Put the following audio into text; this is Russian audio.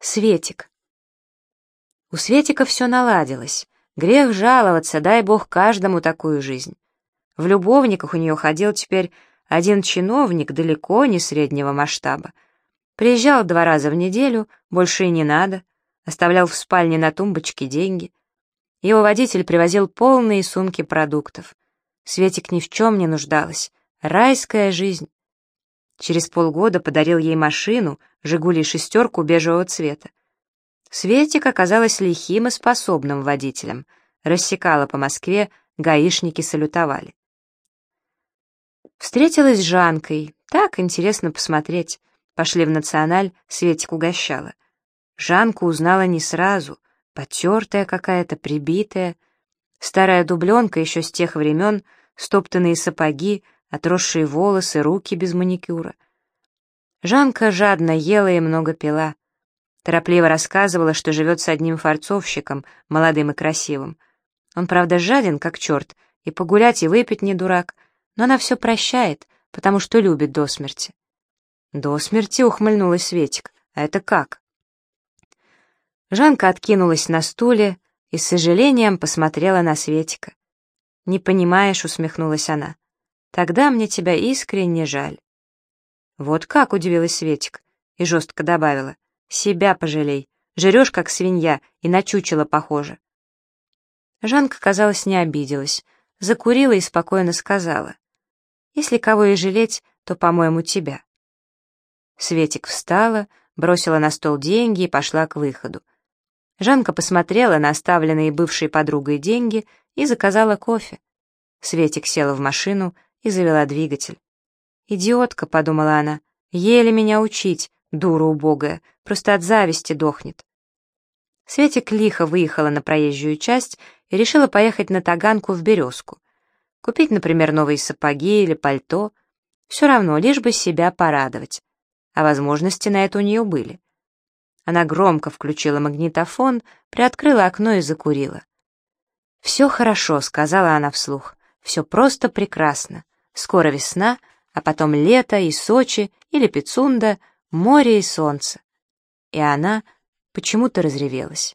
Светик. У Светика все наладилось. Грех жаловаться, дай бог каждому такую жизнь. В любовниках у нее ходил теперь один чиновник далеко не среднего масштаба. Приезжал два раза в неделю, больше и не надо, оставлял в спальне на тумбочке деньги. Его водитель привозил полные сумки продуктов. Светик ни в чем не нуждалась. Райская жизнь. Через полгода подарил ей машину, «Жигули» шестерку бежевого цвета. Светик оказалась лихим и способным водителем. Рассекала по Москве, гаишники салютовали. Встретилась с Жанкой. Так интересно посмотреть. Пошли в националь, Светик угощала. Жанку узнала не сразу. Потертая какая-то, прибитая. Старая дубленка еще с тех времен, стоптанные сапоги, отросшие волосы, руки без маникюра. Жанка жадно ела и много пила. Торопливо рассказывала, что живет с одним форцовщиком, молодым и красивым. Он, правда, жаден, как черт, и погулять, и выпить не дурак, но она все прощает, потому что любит до смерти. До смерти ухмыльнулась Светик. А это как? Жанка откинулась на стуле и с сожалением посмотрела на Светика. «Не понимаешь», — усмехнулась она. Тогда мне тебя искренне жаль». «Вот как?» — удивилась Светик и жестко добавила. «Себя пожалей. Жрешь, как свинья, и на чучело похоже». Жанка, казалось, не обиделась, закурила и спокойно сказала. «Если кого и жалеть, то, по-моему, тебя». Светик встала, бросила на стол деньги и пошла к выходу. Жанка посмотрела на оставленные бывшей подругой деньги и заказала кофе. Светик села в машину и завела двигатель. «Идиотка», — подумала она, — «еле меня учить, дура убогая, просто от зависти дохнет». Светик лихо выехала на проезжую часть и решила поехать на Таганку в Березку. Купить, например, новые сапоги или пальто. Все равно, лишь бы себя порадовать. А возможности на это у нее были. Она громко включила магнитофон, приоткрыла окно и закурила. «Все хорошо», — сказала она вслух. «Все просто прекрасно. Скоро весна, а потом лето и Сочи, или Пицунда, море и солнце. И она почему-то разревелась.